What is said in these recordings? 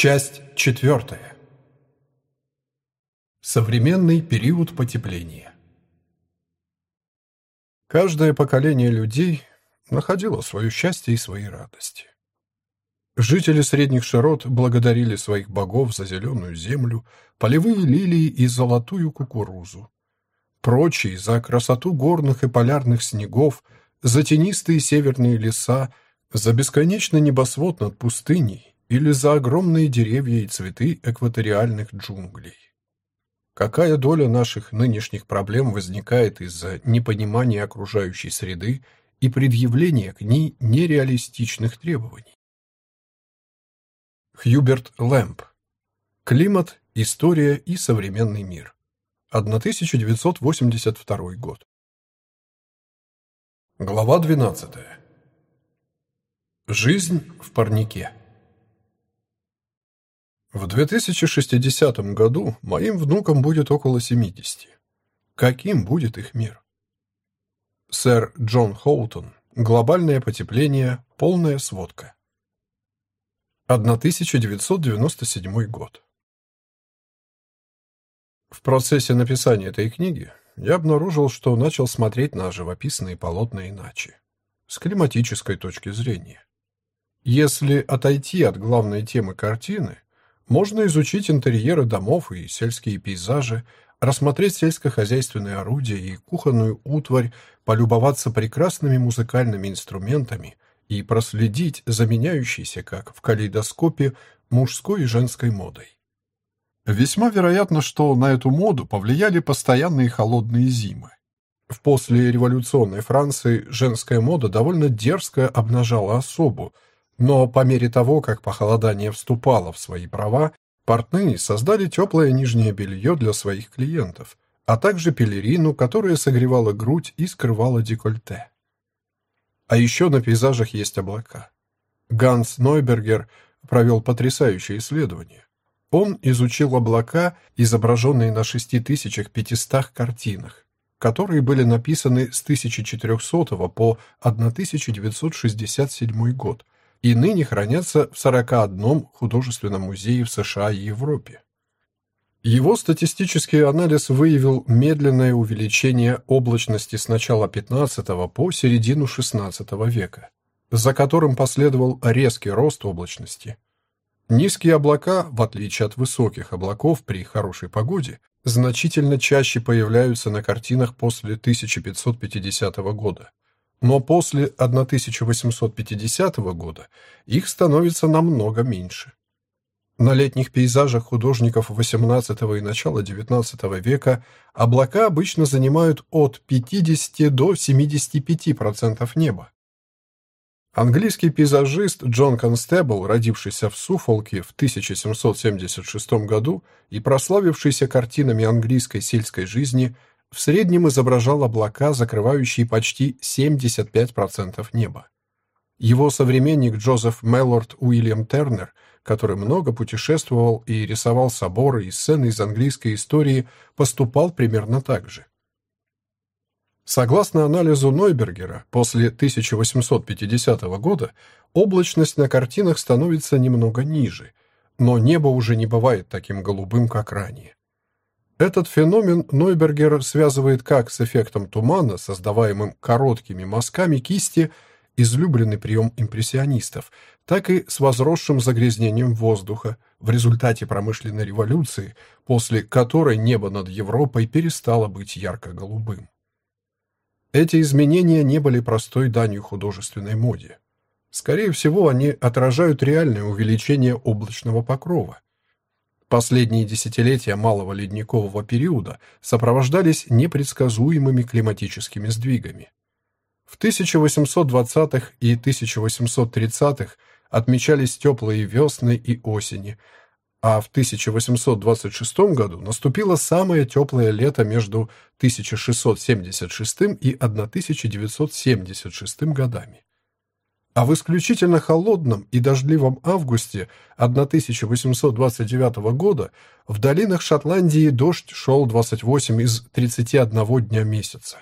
Часть четвертая. Современный период потепления. Каждое поколение людей находило свое счастье и свои радости. Жители средних широт благодарили своих богов за зеленую землю, полевые лилии и золотую кукурузу. Прочие — за красоту горных и полярных снегов, за тенистые северные леса, за бесконечный небосвод над пустыней или за огромные деревья и цветы экваториальных джунглей. Какая доля наших нынешних проблем возникает из-за непонимания окружающей среды и предъявления к ней нереалистичных требований? Хьюберт Лэмп. Климат, история и современный мир. 1982 год. Глава 12. Жизнь в парнике. В 2060 году моим внукам будет около 70. Каким будет их мир? Сэр Джон Хоутон. Глобальное потепление. Полная сводка. 1997 год. В процессе написания этой книги я обнаружил, что начал смотреть на живописные полотна иначе, с климатической точки зрения. Если отойти от главной темы картины, можно изучить интерьеры домов и сельские пейзажи, рассмотреть сельскохозяйственные орудия и кухонную утварь, полюбоваться прекрасными музыкальными инструментами и проследить за меняющейся, как в калейдоскопе, мужской и женской модой. Весьма вероятно, что на эту моду повлияли постоянные холодные зимы. В послереволюционной Франции женская мода довольно дерзко обнажала особу – но по мере того, как похолодание вступало в свои права, портные создали теплое нижнее белье для своих клиентов, а также пелерину, которая согревала грудь и скрывала декольте. А еще на пейзажах есть облака. Ганс Нойбергер провел потрясающее исследование. Он изучил облака, изображенные на 6500 картинах, которые были написаны с 1400 по 1967 год, и ныне хранятся в 41 художественном музее в США и Европе. Его статистический анализ выявил медленное увеличение облачности с начала 15 по середину 16 века, за которым последовал резкий рост облачности. Низкие облака, в отличие от высоких облаков при хорошей погоде, значительно чаще появляются на картинах после 1550 года но после 1850 года их становится намного меньше. На летних пейзажах художников XVIII и начала XIX века облака обычно занимают от 50 до 75% неба. Английский пейзажист Джон Констебл, родившийся в Суфолке в 1776 году и прославившийся картинами английской сельской жизни, в среднем изображал облака, закрывающие почти 75% неба. Его современник Джозеф Меллорд Уильям Тернер, который много путешествовал и рисовал соборы и сцены из английской истории, поступал примерно так же. Согласно анализу Нойбергера, после 1850 года облачность на картинах становится немного ниже, но небо уже не бывает таким голубым, как ранее. Этот феномен Нойбергер связывает как с эффектом тумана, создаваемым короткими мазками кисти, излюбленный прием импрессионистов, так и с возросшим загрязнением воздуха в результате промышленной революции, после которой небо над Европой перестало быть ярко-голубым. Эти изменения не были простой данью художественной моде. Скорее всего, они отражают реальное увеличение облачного покрова, Последние десятилетия малого ледникового периода сопровождались непредсказуемыми климатическими сдвигами. В 1820-х и 1830-х отмечались теплые весны и осени, а в 1826 году наступило самое теплое лето между 1676 и 1976 годами а в исключительно холодном и дождливом августе 1829 года в долинах Шотландии дождь шел 28 из 31 дня месяца.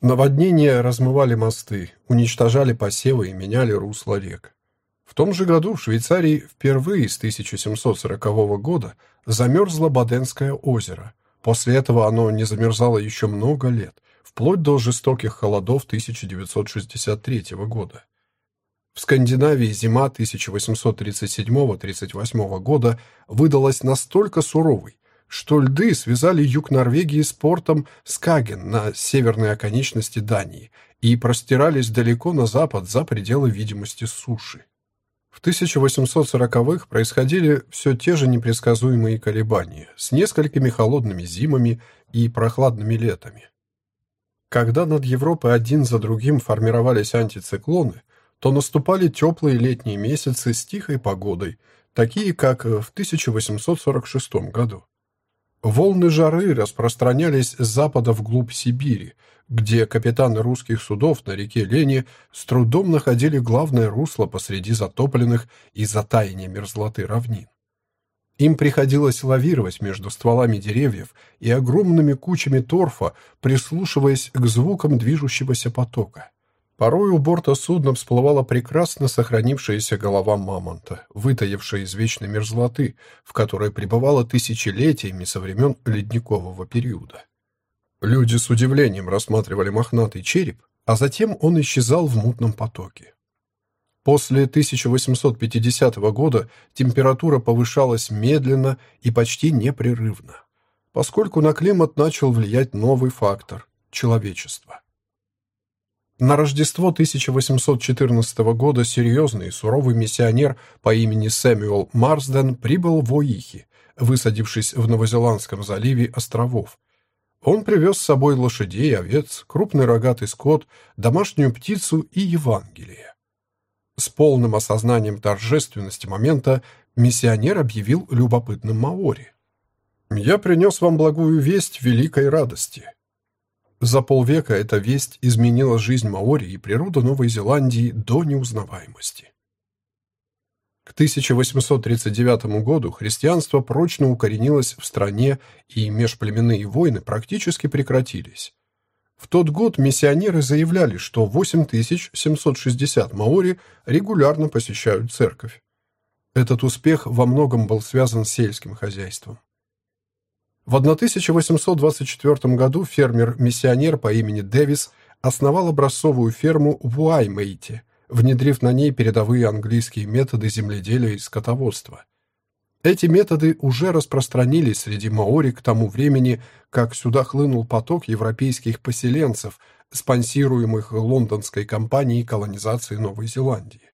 Наводнения размывали мосты, уничтожали посевы и меняли русло рек. В том же году в Швейцарии впервые с 1740 года замерзло Баденское озеро. После этого оно не замерзало еще много лет, вплоть до жестоких холодов 1963 года. В Скандинавии зима 1837-38 года выдалась настолько суровой, что льды связали юг Норвегии с портом Скаген на северной оконечности Дании и простирались далеко на запад за пределы видимости суши. В 1840-х происходили все те же непредсказуемые колебания с несколькими холодными зимами и прохладными летами. Когда над Европой один за другим формировались антициклоны, то наступали теплые летние месяцы с тихой погодой, такие как в 1846 году. Волны жары распространялись с запада вглубь Сибири, где капитаны русских судов на реке Лени с трудом находили главное русло посреди затопленных из-за таяния мерзлоты равнин. Им приходилось лавировать между стволами деревьев и огромными кучами торфа, прислушиваясь к звукам движущегося потока. Порой у борта судна всплывала прекрасно сохранившаяся голова мамонта, вытаившая из вечной мерзлоты, в которой пребывала тысячелетиями со времен ледникового периода. Люди с удивлением рассматривали мохнатый череп, а затем он исчезал в мутном потоке. После 1850 года температура повышалась медленно и почти непрерывно, поскольку на климат начал влиять новый фактор – человечество. На Рождество 1814 года серьезный и суровый миссионер по имени Сэмюэл Марсден прибыл в Оихи, высадившись в Новозеландском заливе островов. Он привез с собой лошадей, овец, крупный рогатый скот, домашнюю птицу и Евангелие. С полным осознанием торжественности момента миссионер объявил любопытным Маори. «Я принес вам благую весть великой радости. За полвека эта весть изменила жизнь Маори и природу Новой Зеландии до неузнаваемости. К 1839 году христианство прочно укоренилось в стране, и межплеменные войны практически прекратились. В тот год миссионеры заявляли, что 8760 маори регулярно посещают церковь. Этот успех во многом был связан с сельским хозяйством. В 1824 году фермер-миссионер по имени Дэвис основал образцовую ферму в Уаймейте, внедрив на ней передовые английские методы земледелия и скотоводства. Эти методы уже распространились среди маори к тому времени, как сюда хлынул поток европейских поселенцев, спонсируемых лондонской компанией колонизации Новой Зеландии.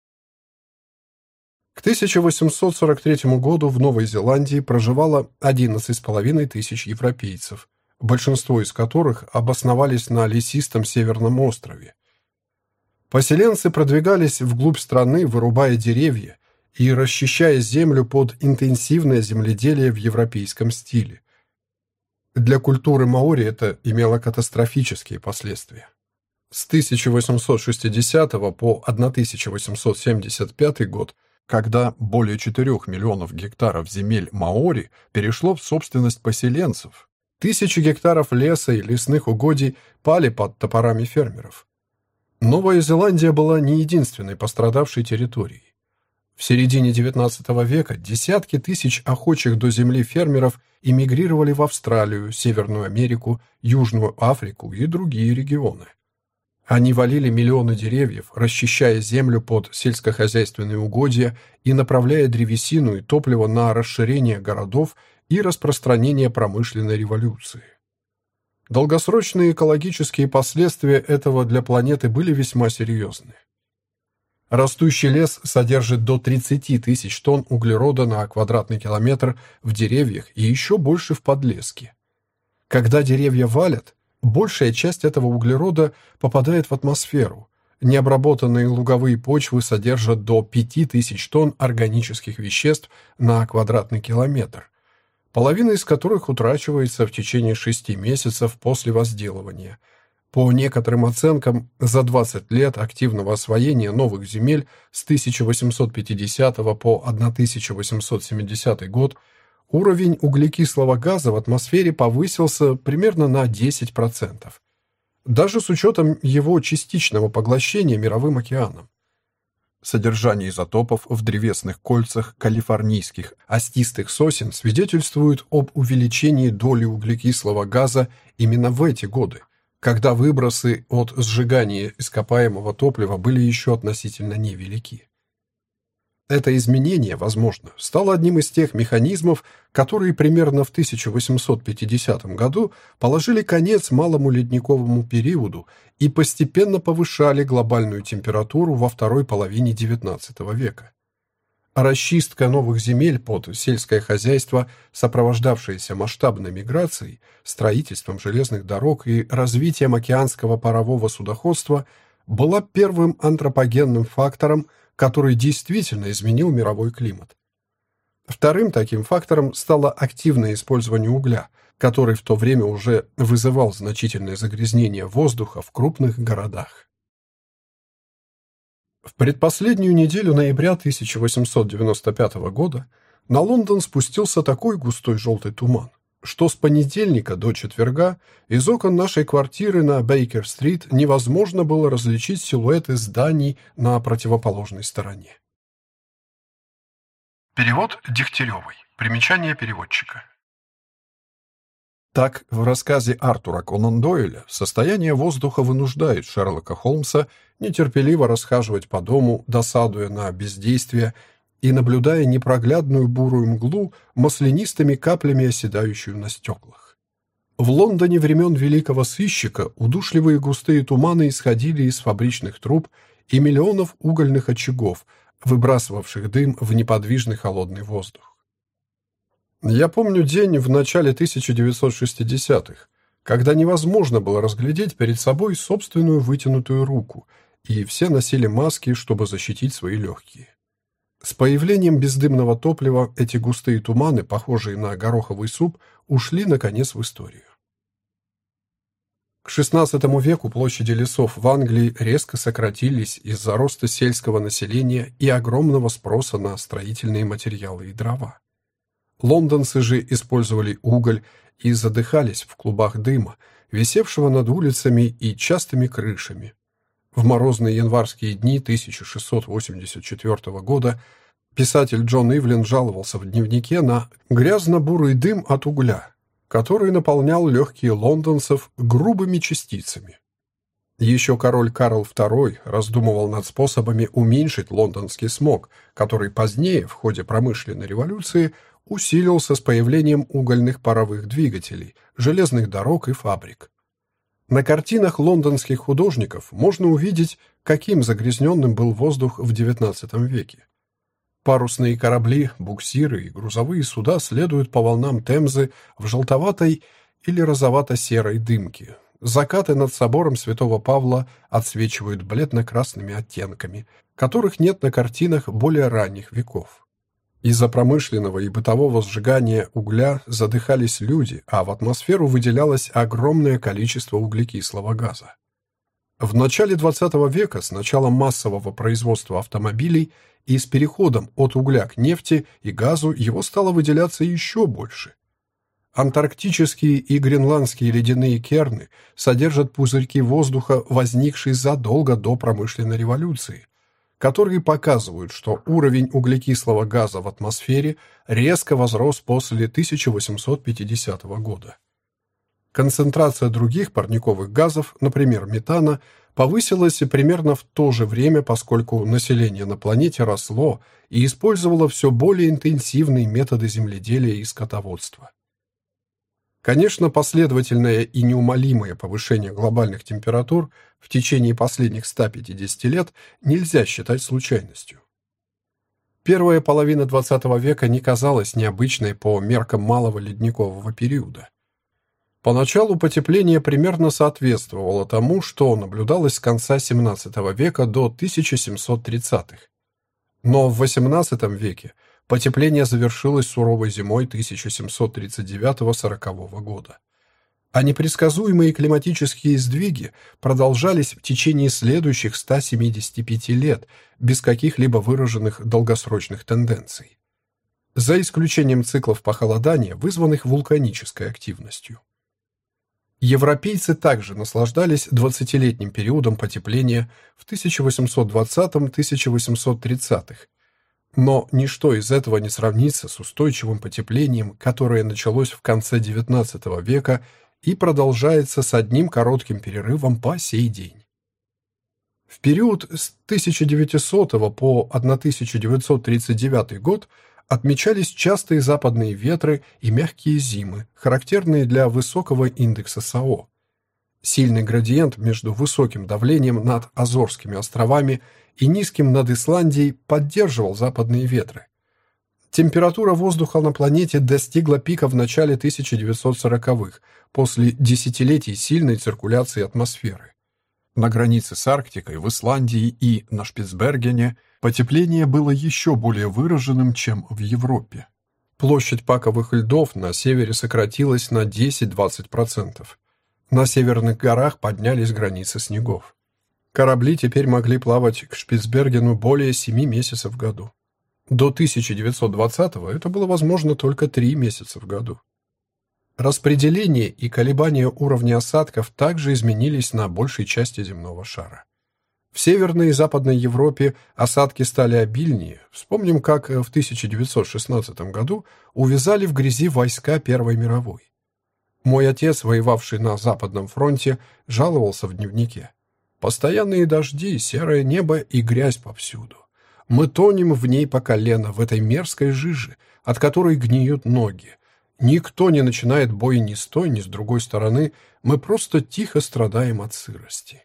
К 1843 году в Новой Зеландии проживало 11,5 тысяч европейцев, большинство из которых обосновались на лесистом Северном острове. Поселенцы продвигались вглубь страны, вырубая деревья и расчищая землю под интенсивное земледелие в европейском стиле. Для культуры маори это имело катастрофические последствия. С 1860 по 1875 год – когда более 4 миллионов гектаров земель Маори перешло в собственность поселенцев. Тысячи гектаров леса и лесных угодий пали под топорами фермеров. Новая Зеландия была не единственной пострадавшей территорией. В середине XIX века десятки тысяч охочих до земли фермеров эмигрировали в Австралию, Северную Америку, Южную Африку и другие регионы. Они валили миллионы деревьев, расчищая землю под сельскохозяйственные угодья и направляя древесину и топливо на расширение городов и распространение промышленной революции. Долгосрочные экологические последствия этого для планеты были весьма серьезны. Растущий лес содержит до 30 тысяч тонн углерода на квадратный километр в деревьях и еще больше в подлеске. Когда деревья валят, Большая часть этого углерода попадает в атмосферу. Необработанные луговые почвы содержат до 5000 тонн органических веществ на квадратный километр, половина из которых утрачивается в течение 6 месяцев после возделывания. По некоторым оценкам, за 20 лет активного освоения новых земель с 1850 по 1870 год – уровень углекислого газа в атмосфере повысился примерно на 10%, даже с учетом его частичного поглощения мировым океаном. Содержание изотопов в древесных кольцах калифорнийских остистых сосен свидетельствует об увеличении доли углекислого газа именно в эти годы, когда выбросы от сжигания ископаемого топлива были еще относительно невелики. Это изменение, возможно, стало одним из тех механизмов, которые примерно в 1850 году положили конец малому ледниковому периоду и постепенно повышали глобальную температуру во второй половине XIX века. Расчистка новых земель под сельское хозяйство, сопровождавшаяся масштабной миграцией, строительством железных дорог и развитием океанского парового судоходства, была первым антропогенным фактором – который действительно изменил мировой климат. Вторым таким фактором стало активное использование угля, который в то время уже вызывал значительное загрязнение воздуха в крупных городах. В предпоследнюю неделю ноября 1895 года на Лондон спустился такой густой желтый туман, что с понедельника до четверга из окон нашей квартиры на Бейкер-стрит невозможно было различить силуэты зданий на противоположной стороне. Перевод Дегтяревой. Примечание переводчика. Так, в рассказе Артура Конан Дойля состояние воздуха вынуждает Шерлока Холмса нетерпеливо расхаживать по дому, досадуя на бездействие и наблюдая непроглядную бурую мглу, маслянистыми каплями оседающую на стеклах. В Лондоне времен великого сыщика удушливые густые туманы исходили из фабричных труб и миллионов угольных очагов, выбрасывавших дым в неподвижный холодный воздух. Я помню день в начале 1960-х, когда невозможно было разглядеть перед собой собственную вытянутую руку, и все носили маски, чтобы защитить свои легкие. С появлением бездымного топлива эти густые туманы, похожие на гороховый суп, ушли, наконец, в историю. К XVI веку площади лесов в Англии резко сократились из-за роста сельского населения и огромного спроса на строительные материалы и дрова. Лондонцы же использовали уголь и задыхались в клубах дыма, висевшего над улицами и частыми крышами, в морозные январские дни 1684 года писатель Джон Ивлин жаловался в дневнике на грязно-бурый дым от угля, который наполнял легкие лондонцев грубыми частицами. Еще король Карл II раздумывал над способами уменьшить лондонский смог, который позднее, в ходе промышленной революции, усилился с появлением угольных паровых двигателей, железных дорог и фабрик. На картинах лондонских художников можно увидеть, каким загрязненным был воздух в XIX веке. Парусные корабли, буксиры и грузовые суда следуют по волнам Темзы в желтоватой или розовато-серой дымке. Закаты над собором Святого Павла отсвечивают бледно-красными оттенками, которых нет на картинах более ранних веков. Из-за промышленного и бытового сжигания угля задыхались люди, а в атмосферу выделялось огромное количество углекислого газа. В начале XX века с началом массового производства автомобилей и с переходом от угля к нефти и газу его стало выделяться еще больше. Антарктические и гренландские ледяные керны содержат пузырьки воздуха, возникшие задолго до промышленной революции, которые показывают, что уровень углекислого газа в атмосфере резко возрос после 1850 года. Концентрация других парниковых газов, например, метана, повысилась примерно в то же время, поскольку население на планете росло и использовало все более интенсивные методы земледелия и скотоводства. Конечно, последовательное и неумолимое повышение глобальных температур в течение последних 150 лет нельзя считать случайностью. Первая половина XX века не казалась необычной по меркам малого ледникового периода. Поначалу потепление примерно соответствовало тому, что наблюдалось с конца XVII века до 1730-х. Но в XVIII веке Потепление завершилось суровой зимой 1739-40 года. А непредсказуемые климатические сдвиги продолжались в течение следующих 175 лет без каких-либо выраженных долгосрочных тенденций. За исключением циклов похолодания, вызванных вулканической активностью. Европейцы также наслаждались 20-летним периодом потепления в 1820-1830-х, но ничто из этого не сравнится с устойчивым потеплением, которое началось в конце XIX века и продолжается с одним коротким перерывом по сей день. В период с 1900 по 1939 год отмечались частые западные ветры и мягкие зимы, характерные для высокого индекса САО. Сильный градиент между высоким давлением над Азорскими островами и низким над Исландией поддерживал западные ветры. Температура воздуха на планете достигла пика в начале 1940-х, после десятилетий сильной циркуляции атмосферы. На границе с Арктикой, в Исландии и на Шпицбергене потепление было еще более выраженным, чем в Европе. Площадь паковых льдов на севере сократилась на 10-20%. На северных горах поднялись границы снегов. Корабли теперь могли плавать к Шпицбергену более 7 месяцев в году. До 1920-го это было возможно только 3 месяца в году. Распределение и колебания уровня осадков также изменились на большей части земного шара. В Северной и Западной Европе осадки стали обильнее. Вспомним, как в 1916 году увязали в грязи войска Первой мировой. Мой отец, воевавший на Западном фронте, жаловался в дневнике. Постоянные дожди, серое небо и грязь повсюду. Мы тонем в ней по колено, в этой мерзкой жиже, от которой гниют ноги, Никто не начинает бой ни с той, ни с другой стороны, мы просто тихо страдаем от сырости.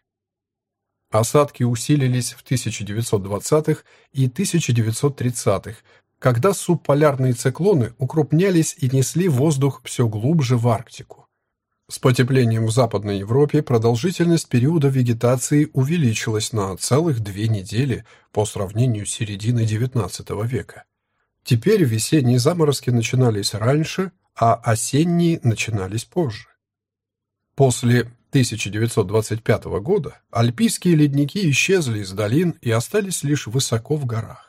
Осадки усилились в 1920-х и 1930-х, когда субполярные циклоны укрупнялись и несли воздух все глубже в Арктику. С потеплением в Западной Европе продолжительность периода вегетации увеличилась на целых две недели по сравнению с серединой XIX века. Теперь весенние заморозки начинались раньше, а осенние начинались позже. После 1925 года альпийские ледники исчезли из долин и остались лишь высоко в горах.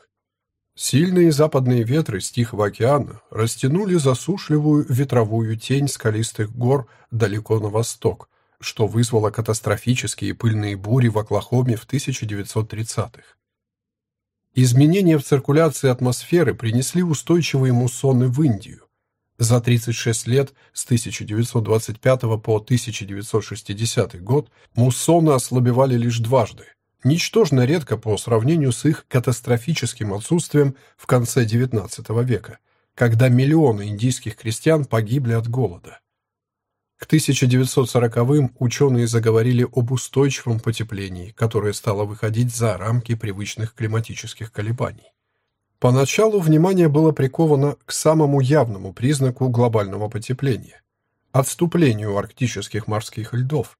Сильные западные ветры с Тихого океана растянули засушливую ветровую тень скалистых гор далеко на восток, что вызвало катастрофические пыльные бури в Оклахоме в 1930-х. Изменения в циркуляции атмосферы принесли устойчивые муссоны в Индию, за 36 лет с 1925 по 1960 год муссоны ослабевали лишь дважды, ничтожно редко по сравнению с их катастрофическим отсутствием в конце XIX века, когда миллионы индийских крестьян погибли от голода. К 1940-м ученые заговорили об устойчивом потеплении, которое стало выходить за рамки привычных климатических колебаний. Поначалу внимание было приковано к самому явному признаку глобального потепления – отступлению арктических морских льдов.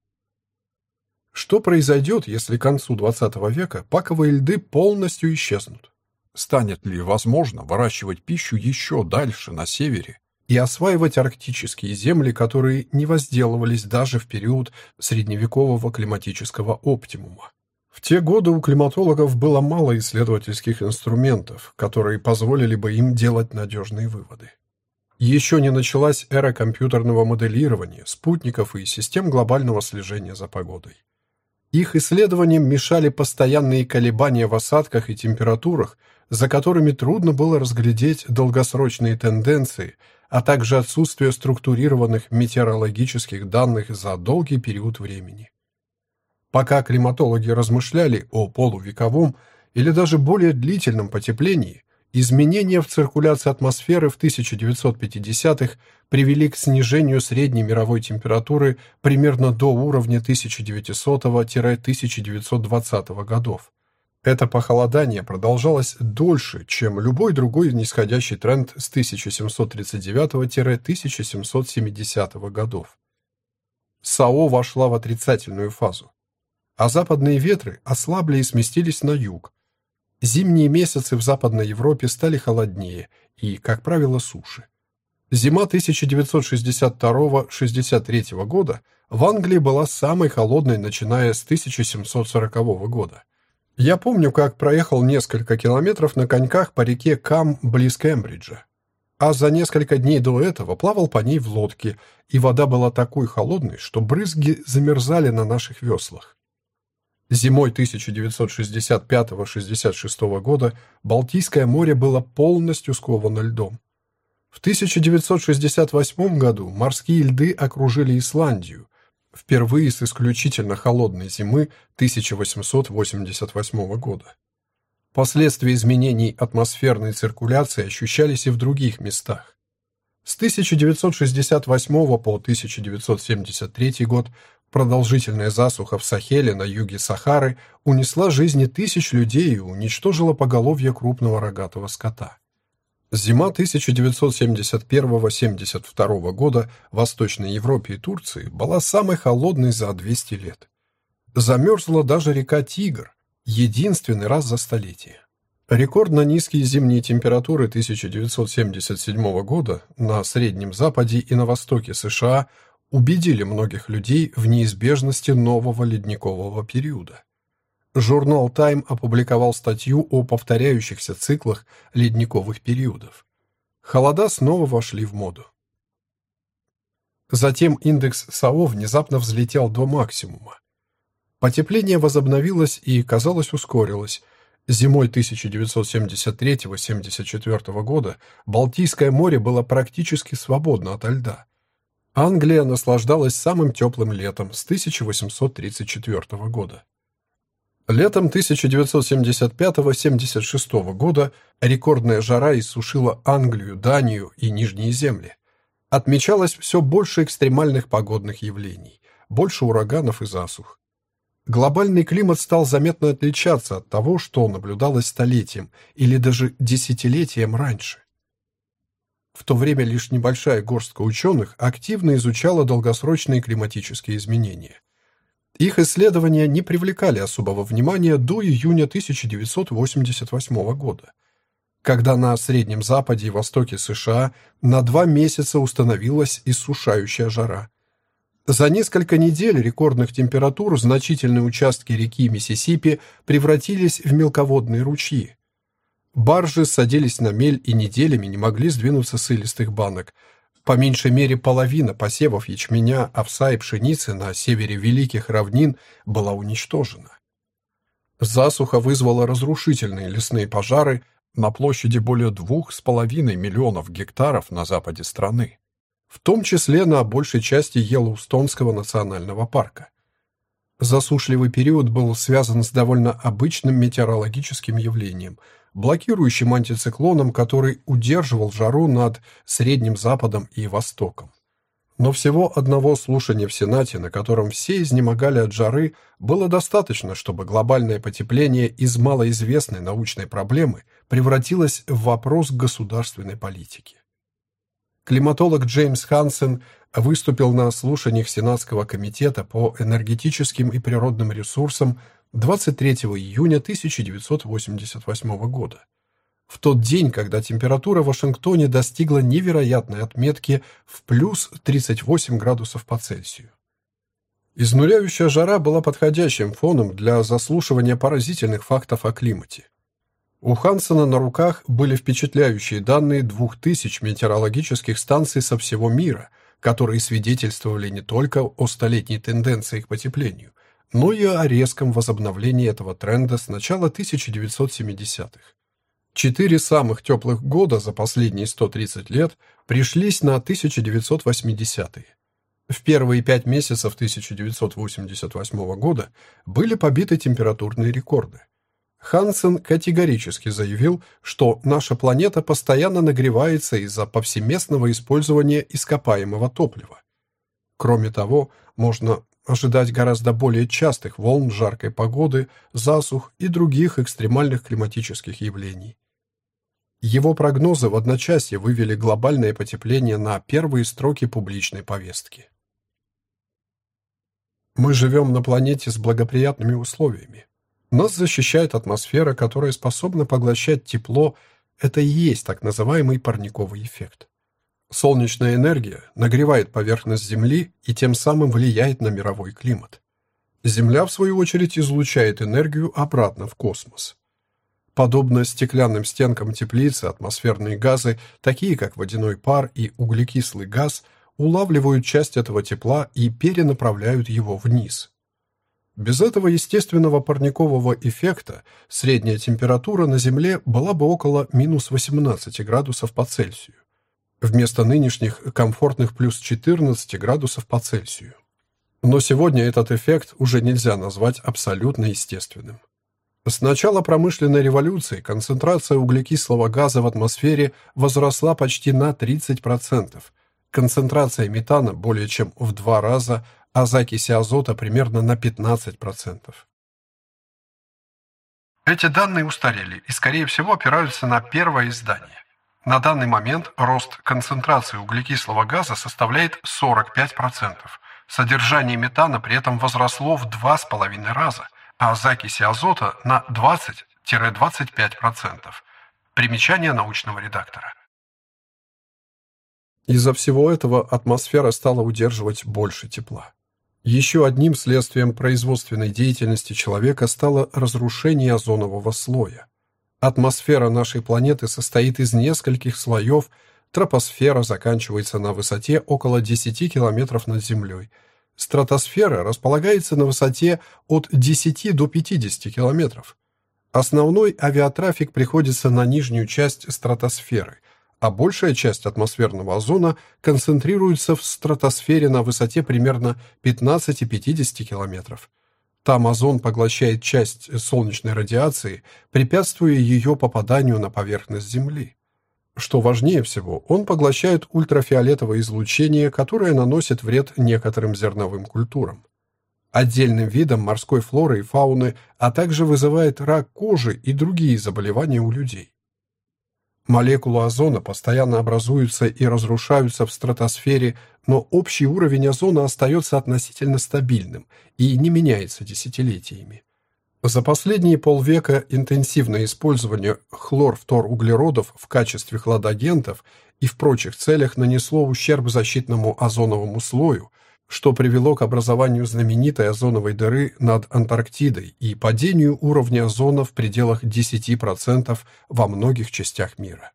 Что произойдет, если к концу XX века паковые льды полностью исчезнут? Станет ли возможно выращивать пищу еще дальше, на севере, и осваивать арктические земли, которые не возделывались даже в период средневекового климатического оптимума? В те годы у климатологов было мало исследовательских инструментов, которые позволили бы им делать надежные выводы. Еще не началась эра компьютерного моделирования, спутников и систем глобального слежения за погодой. Их исследованиям мешали постоянные колебания в осадках и температурах, за которыми трудно было разглядеть долгосрочные тенденции, а также отсутствие структурированных метеорологических данных за долгий период времени. Пока климатологи размышляли о полувековом или даже более длительном потеплении, изменения в циркуляции атмосферы в 1950-х привели к снижению средней мировой температуры примерно до уровня 1900-1920 годов. Это похолодание продолжалось дольше, чем любой другой нисходящий тренд с 1739-1770 годов. САО вошла в отрицательную фазу а западные ветры ослабли и сместились на юг. Зимние месяцы в Западной Европе стали холоднее и, как правило, суше. Зима 1962-63 года в Англии была самой холодной, начиная с 1740 года. Я помню, как проехал несколько километров на коньках по реке Кам близ Кембриджа. а за несколько дней до этого плавал по ней в лодке, и вода была такой холодной, что брызги замерзали на наших веслах. Зимой 1965-66 года Балтийское море было полностью сковано льдом. В 1968 году морские льды окружили Исландию, впервые с исключительно холодной зимы 1888 года. Последствия изменений атмосферной циркуляции ощущались и в других местах. С 1968 по 1973 год продолжительная засуха в Сахеле на юге Сахары унесла жизни тысяч людей и уничтожила поголовье крупного рогатого скота. Зима 1971-72 года в Восточной Европе и Турции была самой холодной за 200 лет. Замерзла даже река Тигр, единственный раз за столетие. Рекордно низкие зимние температуры 1977 года на Среднем Западе и на востоке США убедили многих людей в неизбежности нового ледникового периода. Журнал Time опубликовал статью о повторяющихся циклах ледниковых периодов. Холода снова вошли в моду. Затем индекс САО внезапно взлетел до максимума. Потепление возобновилось и, казалось, ускорилось. Зимой 1973-74 года Балтийское море было практически свободно ото льда. Англия наслаждалась самым теплым летом с 1834 года. Летом 1975-76 года рекордная жара иссушила Англию, Данию и Нижние земли. Отмечалось все больше экстремальных погодных явлений, больше ураганов и засух. Глобальный климат стал заметно отличаться от того, что наблюдалось столетием или даже десятилетием раньше. В то время лишь небольшая горстка ученых активно изучала долгосрочные климатические изменения. Их исследования не привлекали особого внимания до июня 1988 года, когда на Среднем Западе и Востоке США на два месяца установилась иссушающая жара. За несколько недель рекордных температур значительные участки реки Миссисипи превратились в мелководные ручьи. Баржи садились на мель и неделями не могли сдвинуться с илистых банок – по меньшей мере половина посевов ячменя, овса и пшеницы на севере Великих равнин была уничтожена. Засуха вызвала разрушительные лесные пожары на площади более двух с половиной миллионов гектаров на западе страны, в том числе на большей части Йеллоустонского национального парка. Засушливый период был связан с довольно обычным метеорологическим явлением – блокирующим антициклоном, который удерживал жару над Средним Западом и Востоком. Но всего одного слушания в Сенате, на котором все изнемогали от жары, было достаточно, чтобы глобальное потепление из малоизвестной научной проблемы превратилось в вопрос государственной политики. Климатолог Джеймс Хансен выступил на слушаниях Сенатского комитета по энергетическим и природным ресурсам 23 июня 1988 года. В тот день, когда температура в Вашингтоне достигла невероятной отметки в плюс 38 градусов по Цельсию. Изнуряющая жара была подходящим фоном для заслушивания поразительных фактов о климате. У Хансена на руках были впечатляющие данные 2000 метеорологических станций со всего мира, которые свидетельствовали не только о столетней тенденции к потеплению, но и о резком возобновлении этого тренда с начала 1970-х. Четыре самых теплых года за последние 130 лет пришлись на 1980-е. В первые пять месяцев 1988 года были побиты температурные рекорды. Хансен категорически заявил, что наша планета постоянно нагревается из-за повсеместного использования ископаемого топлива. Кроме того, можно ожидать гораздо более частых волн жаркой погоды, засух и других экстремальных климатических явлений. Его прогнозы в одночасье вывели глобальное потепление на первые строки публичной повестки. Мы живем на планете с благоприятными условиями. Нас защищает атмосфера, которая способна поглощать тепло. Это и есть так называемый парниковый эффект. Солнечная энергия нагревает поверхность Земли и тем самым влияет на мировой климат. Земля, в свою очередь, излучает энергию обратно в космос. Подобно стеклянным стенкам теплицы, атмосферные газы, такие как водяной пар и углекислый газ, улавливают часть этого тепла и перенаправляют его вниз. Без этого естественного парникового эффекта средняя температура на Земле была бы около минус 18 градусов по Цельсию, вместо нынешних комфортных плюс 14 градусов по Цельсию. Но сегодня этот эффект уже нельзя назвать абсолютно естественным. С начала промышленной революции концентрация углекислого газа в атмосфере возросла почти на 30%, концентрация метана более чем в два раза, а закиси азота примерно на 15%. Эти данные устарели и, скорее всего, опираются на первое издание. На данный момент рост концентрации углекислого газа составляет 45%. Содержание метана при этом возросло в 2,5 раза – а закиси азота на 20-25%. Примечание научного редактора. Из-за всего этого атмосфера стала удерживать больше тепла. Еще одним следствием производственной деятельности человека стало разрушение озонового слоя. Атмосфера нашей планеты состоит из нескольких слоев, тропосфера заканчивается на высоте около 10 километров над Землей – Стратосфера располагается на высоте от 10 до 50 километров. Основной авиатрафик приходится на нижнюю часть стратосферы, а большая часть атмосферного озона концентрируется в стратосфере на высоте примерно 15-50 километров. Там озон поглощает часть солнечной радиации, препятствуя ее попаданию на поверхность Земли. Что важнее всего, он поглощает ультрафиолетовое излучение, которое наносит вред некоторым зерновым культурам. Отдельным видом морской флоры и фауны, а также вызывает рак кожи и другие заболевания у людей. Молекулы озона постоянно образуются и разрушаются в стратосфере, но общий уровень озона остается относительно стабильным и не меняется десятилетиями. За последние полвека интенсивное использование хлорфторуглеродов в качестве хладагентов и в прочих целях нанесло ущерб защитному озоновому слою, что привело к образованию знаменитой озоновой дыры над Антарктидой и падению уровня озона в пределах 10% во многих частях мира.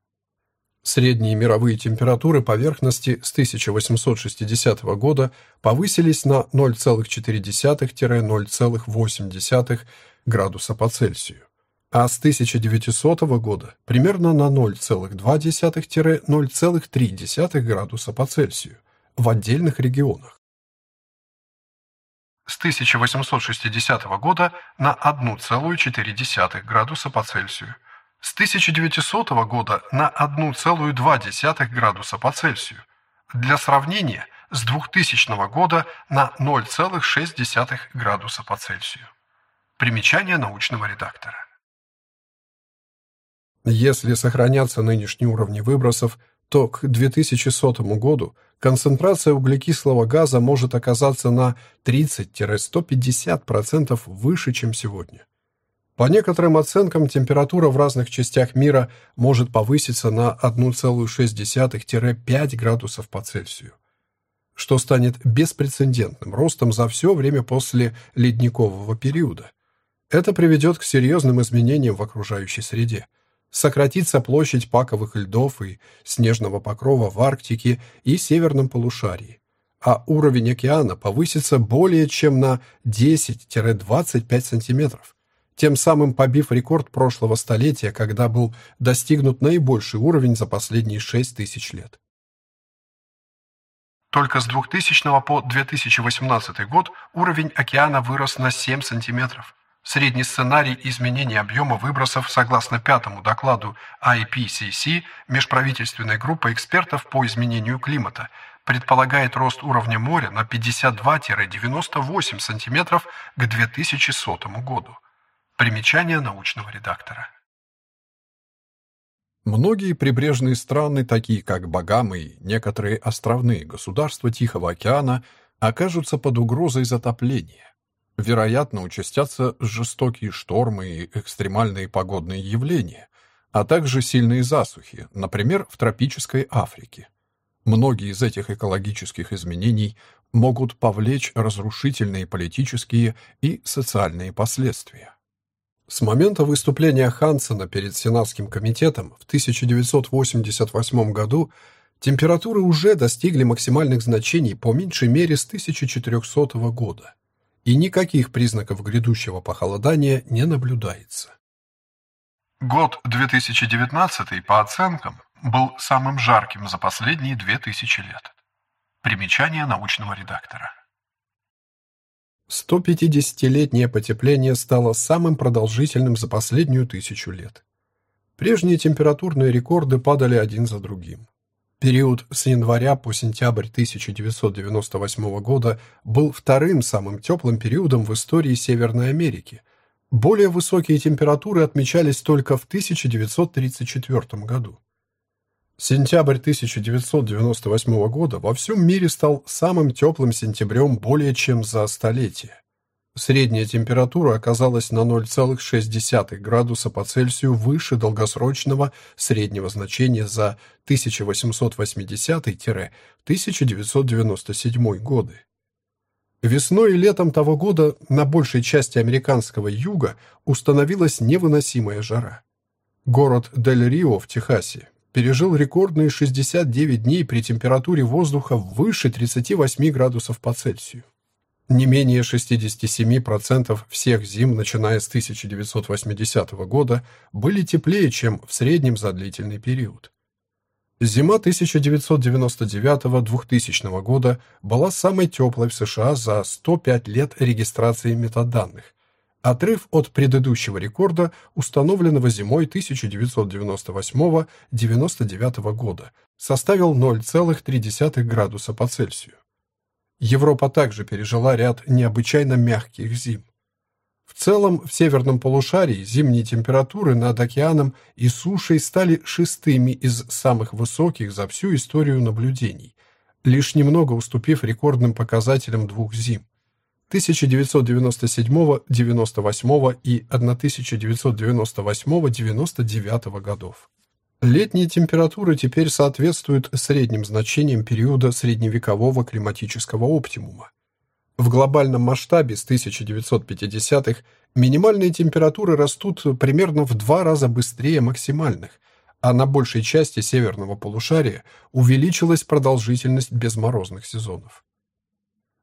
Средние мировые температуры поверхности с 1860 года повысились на 0,4-0,8 градуса по Цельсию, а с 1900 года примерно на 0,2-0,3 градуса по Цельсию в отдельных регионах. С 1860 года на 1,4 градуса по Цельсию, с 1900 года на 1,2 градуса по Цельсию. Для сравнения, с 2000 года на 0,6 градуса по Цельсию. Примечание научного редактора. Если сохранятся нынешние уровни выбросов, то к 2100 году концентрация углекислого газа может оказаться на 30-150% выше, чем сегодня. По некоторым оценкам, температура в разных частях мира может повыситься на 1,6-5 градусов по Цельсию, что станет беспрецедентным ростом за все время после ледникового периода – это приведет к серьезным изменениям в окружающей среде. Сократится площадь паковых льдов и снежного покрова в Арктике и северном полушарии, а уровень океана повысится более чем на 10-25 сантиметров, тем самым побив рекорд прошлого столетия, когда был достигнут наибольший уровень за последние 6 тысяч лет. Только с 2000 по 2018 год уровень океана вырос на 7 сантиметров. Средний сценарий изменения объема выбросов согласно пятому докладу IPCC межправительственной группы экспертов по изменению климата предполагает рост уровня моря на 52-98 см к 2100 году. Примечание научного редактора. Многие прибрежные страны, такие как Багамы и некоторые островные государства Тихого океана, окажутся под угрозой затопления. Вероятно, участятся жестокие штормы и экстремальные погодные явления, а также сильные засухи, например, в тропической Африке. Многие из этих экологических изменений могут повлечь разрушительные политические и социальные последствия. С момента выступления Хансена перед Сенатским комитетом в 1988 году температуры уже достигли максимальных значений по меньшей мере с 1400 года, и никаких признаков грядущего похолодания не наблюдается. Год 2019, по оценкам, был самым жарким за последние 2000 лет. Примечание научного редактора. 150-летнее потепление стало самым продолжительным за последнюю тысячу лет. Прежние температурные рекорды падали один за другим. Период с января по сентябрь 1998 года был вторым самым теплым периодом в истории Северной Америки. Более высокие температуры отмечались только в 1934 году. Сентябрь 1998 года во всем мире стал самым теплым сентябрем более чем за столетие. Средняя температура оказалась на 0,6 градуса по Цельсию выше долгосрочного среднего значения за 1880-1997 годы. Весной и летом того года на большей части американского юга установилась невыносимая жара. Город Дель-Рио в Техасе пережил рекордные 69 дней при температуре воздуха выше 38 градусов по Цельсию. Не менее 67% всех зим, начиная с 1980 года, были теплее, чем в среднем за длительный период. Зима 1999-2000 года была самой теплой в США за 105 лет регистрации метаданных, Отрыв от предыдущего рекорда, установленного зимой 1998-99 года, составил 0,3 градуса по Цельсию. Европа также пережила ряд необычайно мягких зим. В целом, в северном полушарии зимние температуры над океаном и сушей стали шестыми из самых высоких за всю историю наблюдений, лишь немного уступив рекордным показателям двух зим. 1997-98 и 1998-99 годов. Летние температуры теперь соответствуют средним значениям периода средневекового климатического оптимума. В глобальном масштабе с 1950-х минимальные температуры растут примерно в два раза быстрее максимальных, а на большей части северного полушария увеличилась продолжительность безморозных сезонов.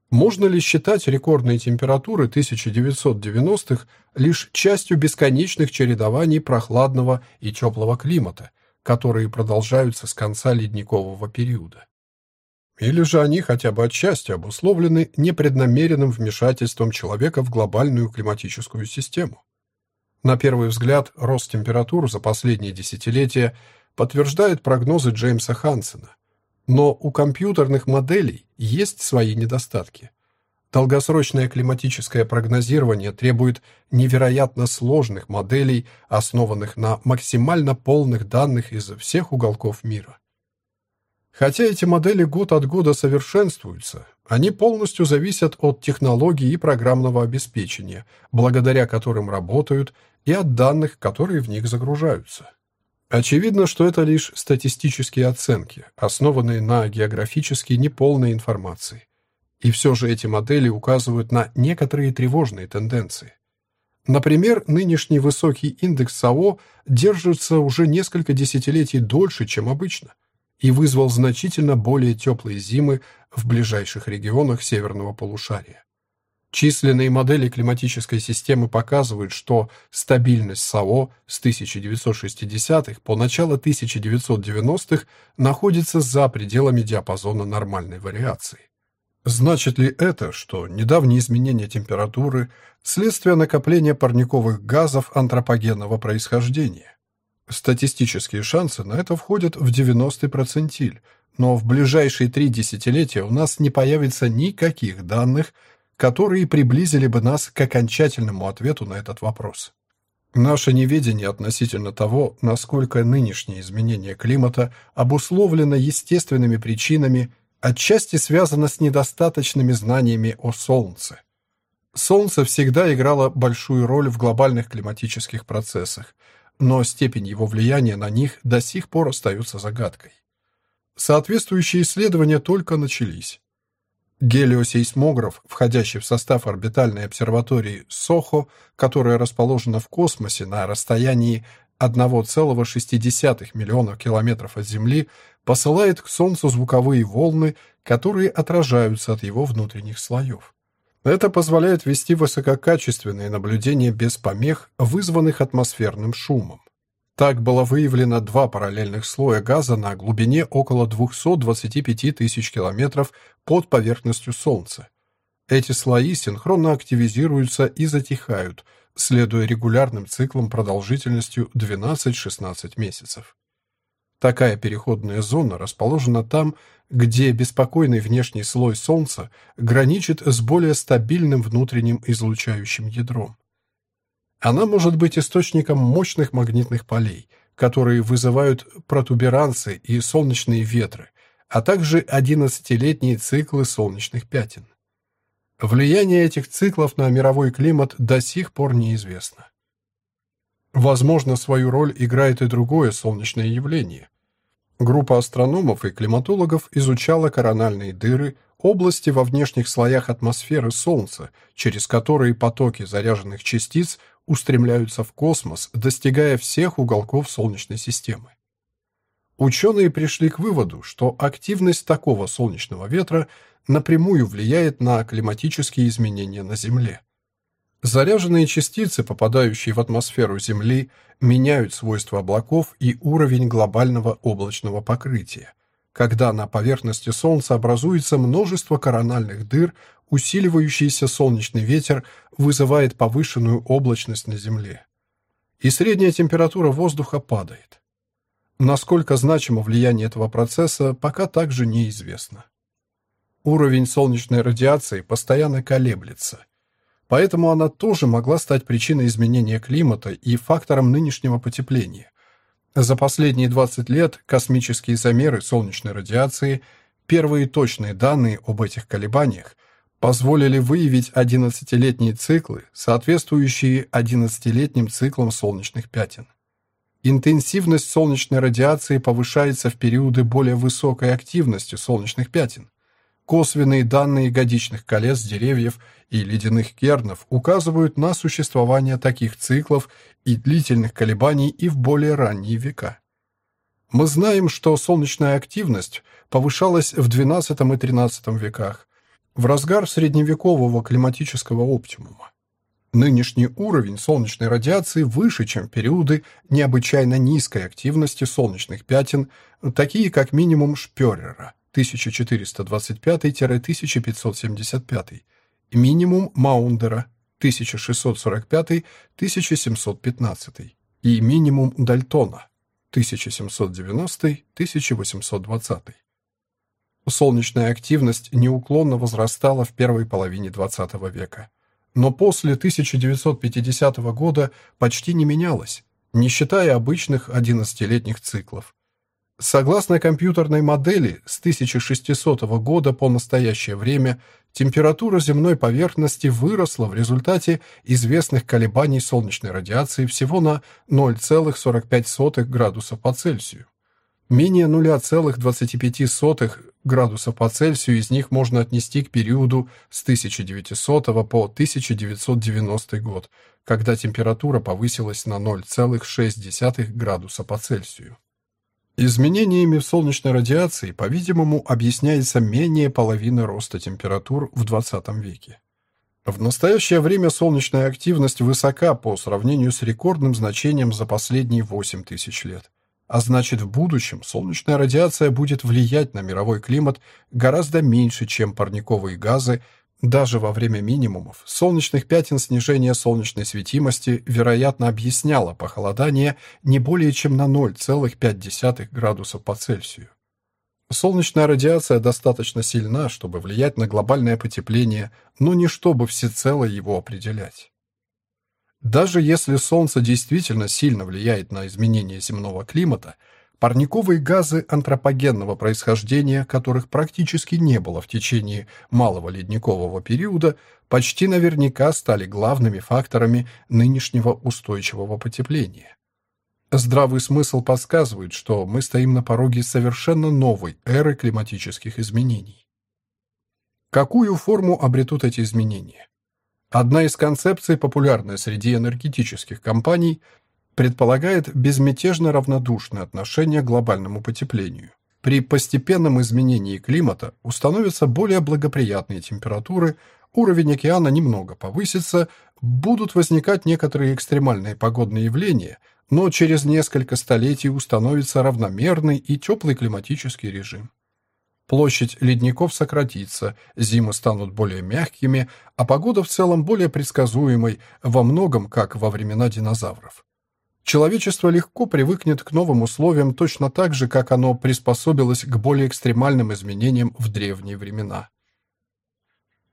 Можно ли считать рекордные температуры 1990-х лишь частью бесконечных чередований прохладного и теплого климата, которые продолжаются с конца ледникового периода? Или же они хотя бы отчасти обусловлены непреднамеренным вмешательством человека в глобальную климатическую систему? На первый взгляд, рост температур за последние десятилетия подтверждает прогнозы Джеймса Хансена, но у компьютерных моделей есть свои недостатки. Долгосрочное климатическое прогнозирование требует невероятно сложных моделей, основанных на максимально полных данных из всех уголков мира. Хотя эти модели год от года совершенствуются, они полностью зависят от технологий и программного обеспечения, благодаря которым работают, и от данных, которые в них загружаются. Очевидно, что это лишь статистические оценки, основанные на географически неполной информации. И все же эти модели указывают на некоторые тревожные тенденции. Например, нынешний высокий индекс САО держится уже несколько десятилетий дольше, чем обычно, и вызвал значительно более теплые зимы в ближайших регионах северного полушария. Численные модели климатической системы показывают, что стабильность САО с 1960-х по начало 1990-х находится за пределами диапазона нормальной вариации. Значит ли это, что недавние изменения температуры – следствие накопления парниковых газов антропогенного происхождения? Статистические шансы на это входят в 90-й процентиль, но в ближайшие три десятилетия у нас не появится никаких данных – которые приблизили бы нас к окончательному ответу на этот вопрос. Наше неведение относительно того, насколько нынешнее изменение климата обусловлено естественными причинами, отчасти связано с недостаточными знаниями о Солнце. Солнце всегда играло большую роль в глобальных климатических процессах, но степень его влияния на них до сих пор остается загадкой. Соответствующие исследования только начались. Гелиосейсмограф, входящий в состав орбитальной обсерватории СОХО, которая расположена в космосе на расстоянии 1,6 миллиона километров от Земли, посылает к Солнцу звуковые волны, которые отражаются от его внутренних слоев. Это позволяет вести высококачественные наблюдения без помех, вызванных атмосферным шумом. Так было выявлено два параллельных слоя газа на глубине около 225 тысяч километров под поверхностью Солнца. Эти слои синхронно активизируются и затихают, следуя регулярным циклам продолжительностью 12-16 месяцев. Такая переходная зона расположена там, где беспокойный внешний слой Солнца граничит с более стабильным внутренним излучающим ядром. Она может быть источником мощных магнитных полей, которые вызывают протуберанцы и солнечные ветры, а также 11-летние циклы солнечных пятен. Влияние этих циклов на мировой климат до сих пор неизвестно. Возможно, свою роль играет и другое солнечное явление. Группа астрономов и климатологов изучала корональные дыры, области во внешних слоях атмосферы Солнца, через которые потоки заряженных частиц устремляются в космос, достигая всех уголков Солнечной системы. Ученые пришли к выводу, что активность такого солнечного ветра напрямую влияет на климатические изменения на Земле. Заряженные частицы, попадающие в атмосферу Земли, меняют свойства облаков и уровень глобального облачного покрытия. Когда на поверхности Солнца образуется множество корональных дыр, усиливающийся солнечный ветер вызывает повышенную облачность на Земле. И средняя температура воздуха падает. Насколько значимо влияние этого процесса, пока также неизвестно. Уровень солнечной радиации постоянно колеблется. Поэтому она тоже могла стать причиной изменения климата и фактором нынешнего потепления. За последние 20 лет космические замеры солнечной радиации, первые точные данные об этих колебаниях, позволили выявить 11-летние циклы, соответствующие 11-летним циклам солнечных пятен. Интенсивность солнечной радиации повышается в периоды более высокой активности солнечных пятен. Косвенные данные годичных колец деревьев и ледяных кернов указывают на существование таких циклов и длительных колебаний и в более ранние века. Мы знаем, что солнечная активность повышалась в XII и XIII веках, в разгар средневекового климатического оптимума. Нынешний уровень солнечной радиации выше, чем периоды необычайно низкой активности солнечных пятен, такие как минимум Шпёрера 1425-1575 и минимум Маундера 1645-1715 и минимум Дальтона 1790-1820. Солнечная активность неуклонно возрастала в первой половине XX века. Но после 1950 года почти не менялась, не считая обычных 11-летних циклов. Согласно компьютерной модели, с 1600 года по настоящее время температура земной поверхности выросла в результате известных колебаний солнечной радиации всего на 0,45 градуса по Цельсию. Менее 0,25 градуса по Цельсию из них можно отнести к периоду с 1900 по 1990 год, когда температура повысилась на 0,6 градуса по Цельсию. Изменениями в солнечной радиации, по-видимому, объясняется менее половины роста температур в 20 веке. В настоящее время солнечная активность высока по сравнению с рекордным значением за последние 8 тысяч лет. А значит, в будущем солнечная радиация будет влиять на мировой климат гораздо меньше, чем парниковые газы. Даже во время минимумов солнечных пятен снижение солнечной светимости, вероятно, объясняло похолодание не более чем на 0,5 градуса по Цельсию. Солнечная радиация достаточно сильна, чтобы влиять на глобальное потепление, но не чтобы всецело его определять. Даже если Солнце действительно сильно влияет на изменение земного климата, парниковые газы антропогенного происхождения, которых практически не было в течение малого ледникового периода, почти наверняка стали главными факторами нынешнего устойчивого потепления. Здравый смысл подсказывает, что мы стоим на пороге совершенно новой эры климатических изменений. Какую форму обретут эти изменения? Одна из концепций, популярная среди энергетических компаний, предполагает безмятежно равнодушное отношение к глобальному потеплению. При постепенном изменении климата установятся более благоприятные температуры, уровень океана немного повысится, будут возникать некоторые экстремальные погодные явления, но через несколько столетий установится равномерный и теплый климатический режим. Площадь ледников сократится, зимы станут более мягкими, а погода в целом более предсказуемой, во многом как во времена динозавров. Человечество легко привыкнет к новым условиям точно так же, как оно приспособилось к более экстремальным изменениям в древние времена.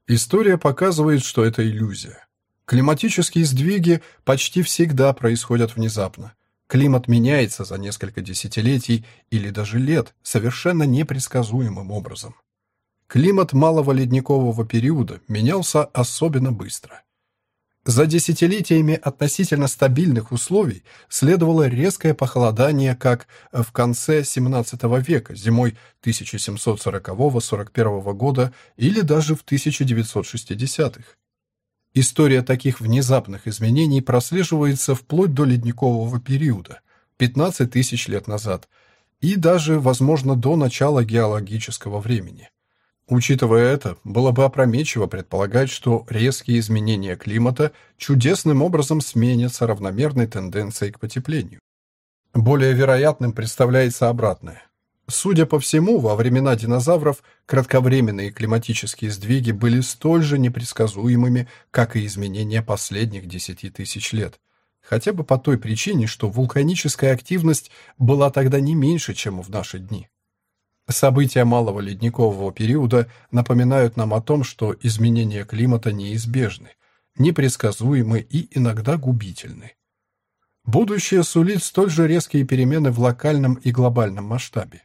История показывает, что это иллюзия. Климатические сдвиги почти всегда происходят внезапно. Климат меняется за несколько десятилетий или даже лет совершенно непредсказуемым образом. Климат малого ледникового периода менялся особенно быстро. За десятилетиями относительно стабильных условий следовало резкое похолодание как в конце XVII века, зимой 1740-41 года или даже в 1960-х. История таких внезапных изменений прослеживается вплоть до ледникового периода, 15 тысяч лет назад, и даже, возможно, до начала геологического времени. Учитывая это, было бы опрометчиво предполагать, что резкие изменения климата чудесным образом сменятся равномерной тенденцией к потеплению. Более вероятным представляется обратное. Судя по всему, во времена динозавров кратковременные климатические сдвиги были столь же непредсказуемыми, как и изменения последних десяти тысяч лет. Хотя бы по той причине, что вулканическая активность была тогда не меньше, чем в наши дни. События малого ледникового периода напоминают нам о том, что изменения климата неизбежны, непредсказуемы и иногда губительны. Будущее сулит столь же резкие перемены в локальном и глобальном масштабе.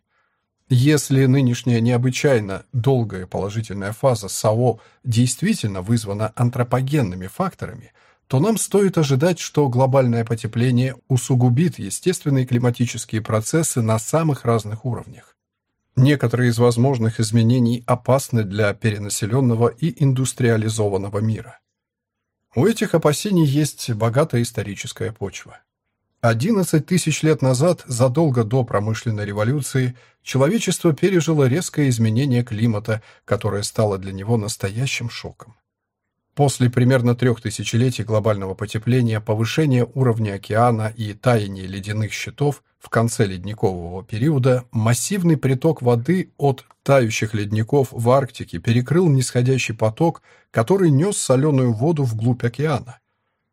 Если нынешняя необычайно долгая положительная фаза САО действительно вызвана антропогенными факторами, то нам стоит ожидать, что глобальное потепление усугубит естественные климатические процессы на самых разных уровнях. Некоторые из возможных изменений опасны для перенаселенного и индустриализованного мира. У этих опасений есть богатая историческая почва. 11 тысяч лет назад, задолго до промышленной революции, человечество пережило резкое изменение климата, которое стало для него настоящим шоком. После примерно трех тысячелетий глобального потепления, повышения уровня океана и таяния ледяных щитов в конце ледникового периода, массивный приток воды от тающих ледников в Арктике перекрыл нисходящий поток, который нес соленую воду вглубь океана.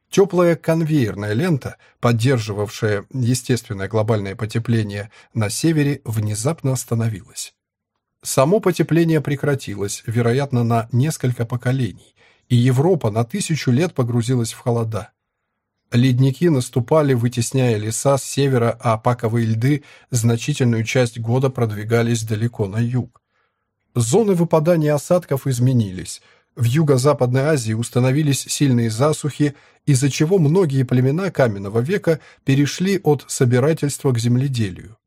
Теплая конвейерная лента, поддерживавшая естественное глобальное потепление на севере, внезапно остановилась. Само потепление прекратилось, вероятно, на несколько поколений, и Европа на тысячу лет погрузилась в холода. Ледники наступали, вытесняя леса с севера, а паковые льды значительную часть года продвигались далеко на юг. Зоны выпадания осадков изменились. В Юго-Западной Азии установились сильные засухи, из-за чего многие племена каменного века перешли от собирательства к земледелию.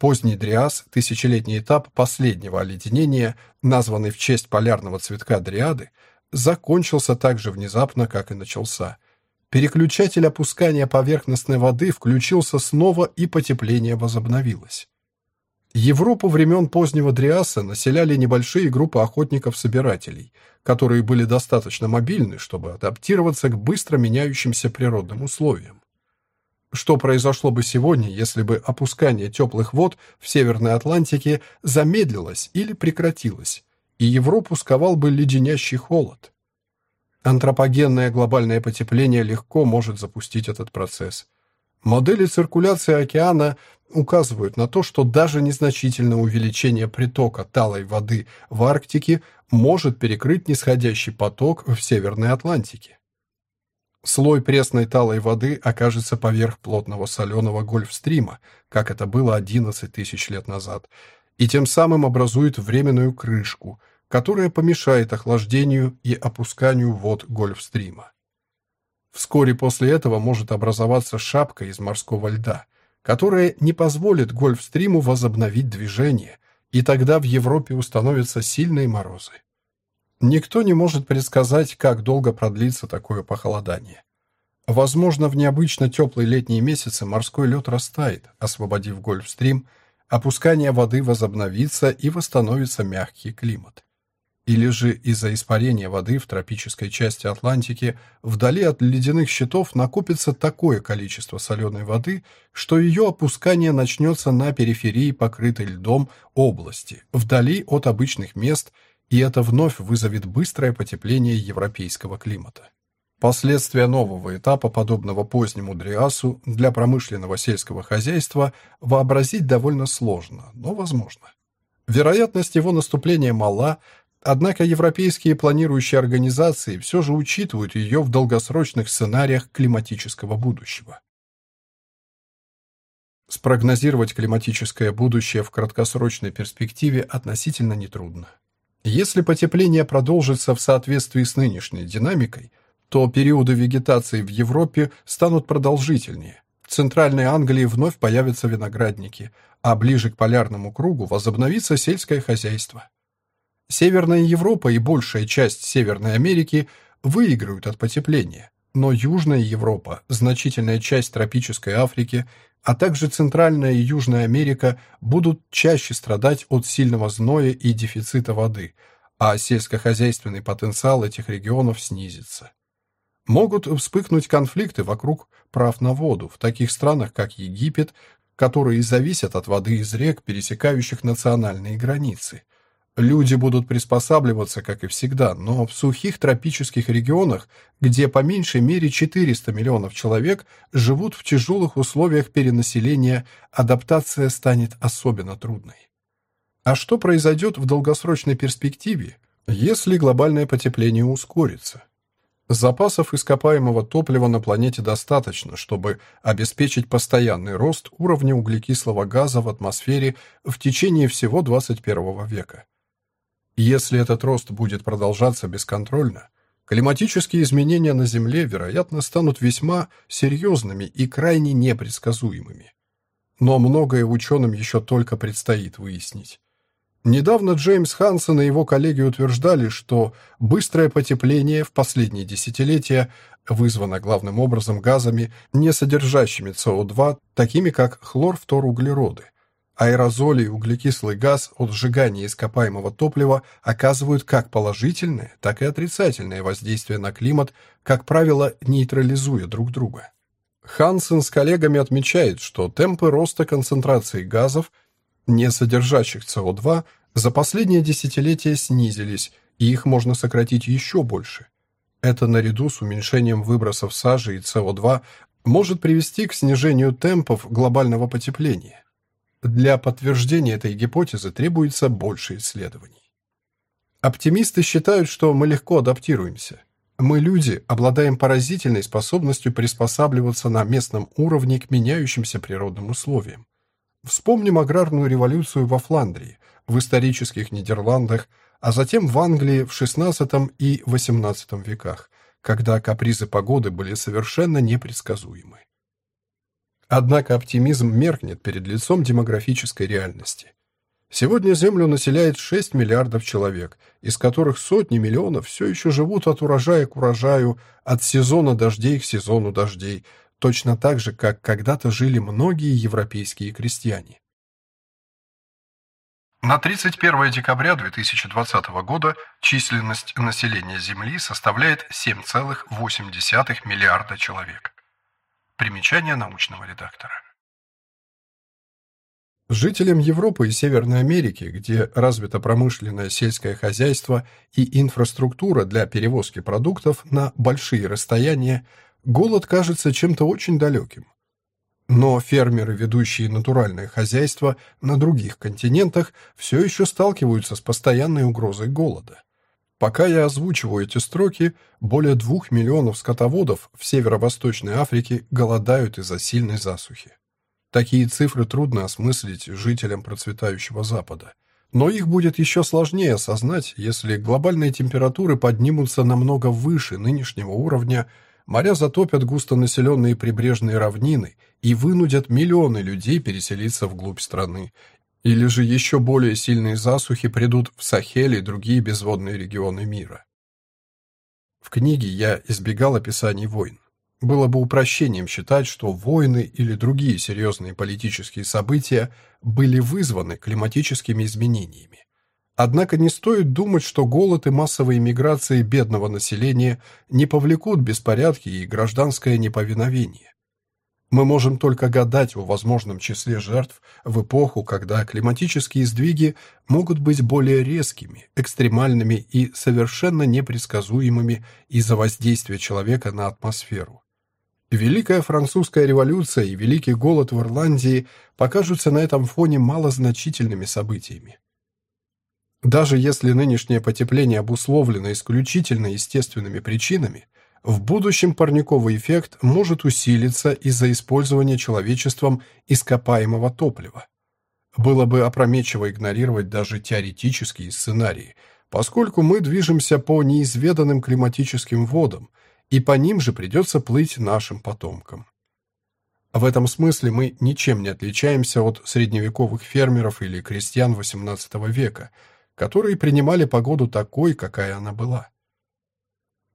Поздний Дриас, тысячелетний этап последнего оледенения, названный в честь полярного цветка Дриады, закончился так же внезапно, как и начался. Переключатель опускания поверхностной воды включился снова, и потепление возобновилось. Европу времен позднего Дриаса населяли небольшие группы охотников-собирателей, которые были достаточно мобильны, чтобы адаптироваться к быстро меняющимся природным условиям. Что произошло бы сегодня, если бы опускание теплых вод в Северной Атлантике замедлилось или прекратилось? и Европу сковал бы леденящий холод. Антропогенное глобальное потепление легко может запустить этот процесс. Модели циркуляции океана указывают на то, что даже незначительное увеличение притока талой воды в Арктике может перекрыть нисходящий поток в Северной Атлантике. Слой пресной талой воды окажется поверх плотного соленого Гольфстрима, как это было 11 тысяч лет назад, и тем самым образует временную крышку, которая помешает охлаждению и опусканию вод Гольфстрима. Вскоре после этого может образоваться шапка из морского льда, которая не позволит Гольфстриму возобновить движение, и тогда в Европе установятся сильные морозы. Никто не может предсказать, как долго продлится такое похолодание. Возможно, в необычно теплые летние месяцы морской лед растает, освободив Гольфстрим, опускание воды возобновится и восстановится мягкий климат. Или же из-за испарения воды в тропической части Атлантики вдали от ледяных щитов накопится такое количество соленой воды, что ее опускание начнется на периферии покрытой льдом области, вдали от обычных мест, и это вновь вызовет быстрое потепление европейского климата. Последствия нового этапа, подобного позднему Дриасу, для промышленного сельского хозяйства вообразить довольно сложно, но возможно. Вероятность его наступления мала, однако европейские планирующие организации все же учитывают ее в долгосрочных сценариях климатического будущего. Спрогнозировать климатическое будущее в краткосрочной перспективе относительно нетрудно. Если потепление продолжится в соответствии с нынешней динамикой – то периоды вегетации в Европе станут продолжительнее. В Центральной Англии вновь появятся виноградники, а ближе к полярному кругу возобновится сельское хозяйство. Северная Европа и большая часть Северной Америки выиграют от потепления, но Южная Европа, значительная часть тропической Африки, а также Центральная и Южная Америка будут чаще страдать от сильного зноя и дефицита воды, а сельскохозяйственный потенциал этих регионов снизится. Могут вспыхнуть конфликты вокруг прав на воду в таких странах, как Египет, которые зависят от воды из рек, пересекающих национальные границы. Люди будут приспосабливаться, как и всегда, но в сухих тропических регионах, где по меньшей мере 400 миллионов человек живут в тяжелых условиях перенаселения, адаптация станет особенно трудной. А что произойдет в долгосрочной перспективе, если глобальное потепление ускорится? Запасов ископаемого топлива на планете достаточно, чтобы обеспечить постоянный рост уровня углекислого газа в атмосфере в течение всего 21 века. Если этот рост будет продолжаться бесконтрольно, климатические изменения на Земле, вероятно, станут весьма серьезными и крайне непредсказуемыми. Но многое ученым еще только предстоит выяснить. Недавно Джеймс Хансен и его коллеги утверждали, что быстрое потепление в последние десятилетия вызвано главным образом газами, не содержащими СО2, такими как хлорфторуглероды. Аэрозоли и углекислый газ от сжигания ископаемого топлива оказывают как положительное, так и отрицательное воздействие на климат, как правило, нейтрализуя друг друга. Хансен с коллегами отмечает, что темпы роста концентрации газов – не содержащих СО2, за последние десятилетия снизились, и их можно сократить еще больше. Это наряду с уменьшением выбросов сажи и СО2 может привести к снижению темпов глобального потепления. Для подтверждения этой гипотезы требуется больше исследований. Оптимисты считают, что мы легко адаптируемся. Мы, люди, обладаем поразительной способностью приспосабливаться на местном уровне к меняющимся природным условиям. Вспомним аграрную революцию во Фландрии, в исторических Нидерландах, а затем в Англии в XVI и XVIII веках, когда капризы погоды были совершенно непредсказуемы. Однако оптимизм меркнет перед лицом демографической реальности. Сегодня Землю населяет 6 миллиардов человек, из которых сотни миллионов все еще живут от урожая к урожаю, от сезона дождей к сезону дождей, точно так же, как когда-то жили многие европейские крестьяне. На 31 декабря 2020 года численность населения Земли составляет 7,8 миллиарда человек. Примечание научного редактора. Жителям Европы и Северной Америки, где развито промышленное сельское хозяйство и инфраструктура для перевозки продуктов на большие расстояния, голод кажется чем-то очень далеким. Но фермеры, ведущие натуральное хозяйство на других континентах, все еще сталкиваются с постоянной угрозой голода. Пока я озвучиваю эти строки, более двух миллионов скотоводов в северо-восточной Африке голодают из-за сильной засухи. Такие цифры трудно осмыслить жителям процветающего Запада. Но их будет еще сложнее осознать, если глобальные температуры поднимутся намного выше нынешнего уровня – Моря затопят густонаселенные прибрежные равнины и вынудят миллионы людей переселиться вглубь страны. Или же еще более сильные засухи придут в Сахель и другие безводные регионы мира. В книге я избегал описаний войн. Было бы упрощением считать, что войны или другие серьезные политические события были вызваны климатическими изменениями. Однако не стоит думать, что голод и массовые миграции бедного населения не повлекут беспорядки и гражданское неповиновение. Мы можем только гадать о возможном числе жертв в эпоху, когда климатические сдвиги могут быть более резкими, экстремальными и совершенно непредсказуемыми из-за воздействия человека на атмосферу. Великая французская революция и Великий голод в Ирландии покажутся на этом фоне малозначительными событиями. Даже если нынешнее потепление обусловлено исключительно естественными причинами, в будущем парниковый эффект может усилиться из-за использования человечеством ископаемого топлива. Было бы опрометчиво игнорировать даже теоретические сценарии, поскольку мы движемся по неизведанным климатическим водам, и по ним же придется плыть нашим потомкам. В этом смысле мы ничем не отличаемся от средневековых фермеров или крестьян XVIII века – которые принимали погоду такой, какая она была.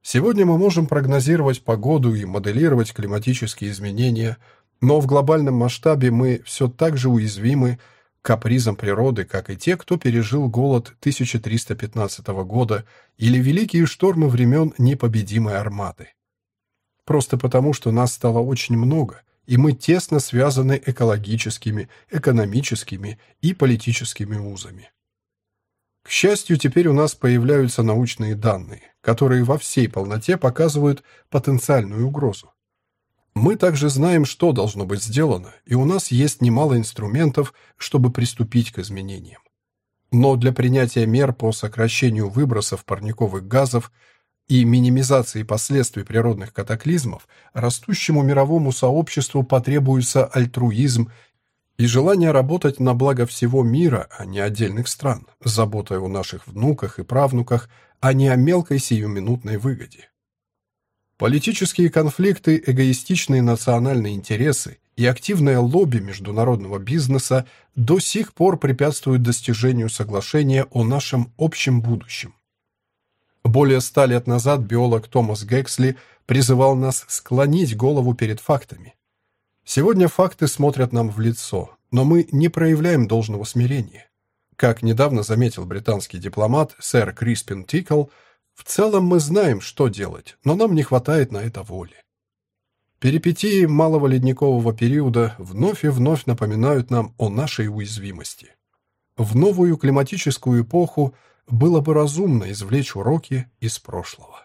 Сегодня мы можем прогнозировать погоду и моделировать климатические изменения, но в глобальном масштабе мы все так же уязвимы капризам природы, как и те, кто пережил голод 1315 года или великие штормы времен непобедимой армады. Просто потому, что нас стало очень много, и мы тесно связаны экологическими, экономическими и политическими узами. К счастью, теперь у нас появляются научные данные, которые во всей полноте показывают потенциальную угрозу. Мы также знаем, что должно быть сделано, и у нас есть немало инструментов, чтобы приступить к изменениям. Но для принятия мер по сокращению выбросов парниковых газов и минимизации последствий природных катаклизмов растущему мировому сообществу потребуется альтруизм и желание работать на благо всего мира, а не отдельных стран, заботой о наших внуках и правнуках, а не о мелкой сиюминутной выгоде. Политические конфликты, эгоистичные национальные интересы и активное лобби международного бизнеса до сих пор препятствуют достижению соглашения о нашем общем будущем. Более ста лет назад биолог Томас Гексли призывал нас склонить голову перед фактами, Сегодня факты смотрят нам в лицо, но мы не проявляем должного смирения. Как недавно заметил британский дипломат сэр Криспин Тикл, в целом мы знаем, что делать, но нам не хватает на это воли. Перипетии малого ледникового периода вновь и вновь напоминают нам о нашей уязвимости. В новую климатическую эпоху было бы разумно извлечь уроки из прошлого.